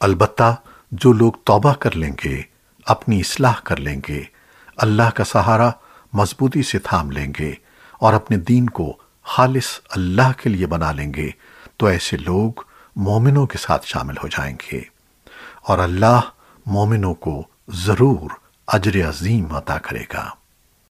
البتہ جو لوگ توبہ کر لیں گے، اپنی اصلاح کر لیں گے، اللہ کا سہارا مضبوطی سے تھام لیں گے اور اپنے دین کو خالص اللہ کے لیے بنا لیں گے، تو ایسے لوگ مومنوں کے ساتھ شامل ہو جائیں گے۔ اور اللہ مومنوں کو ضرور اجر عظیم عطا کرے گا۔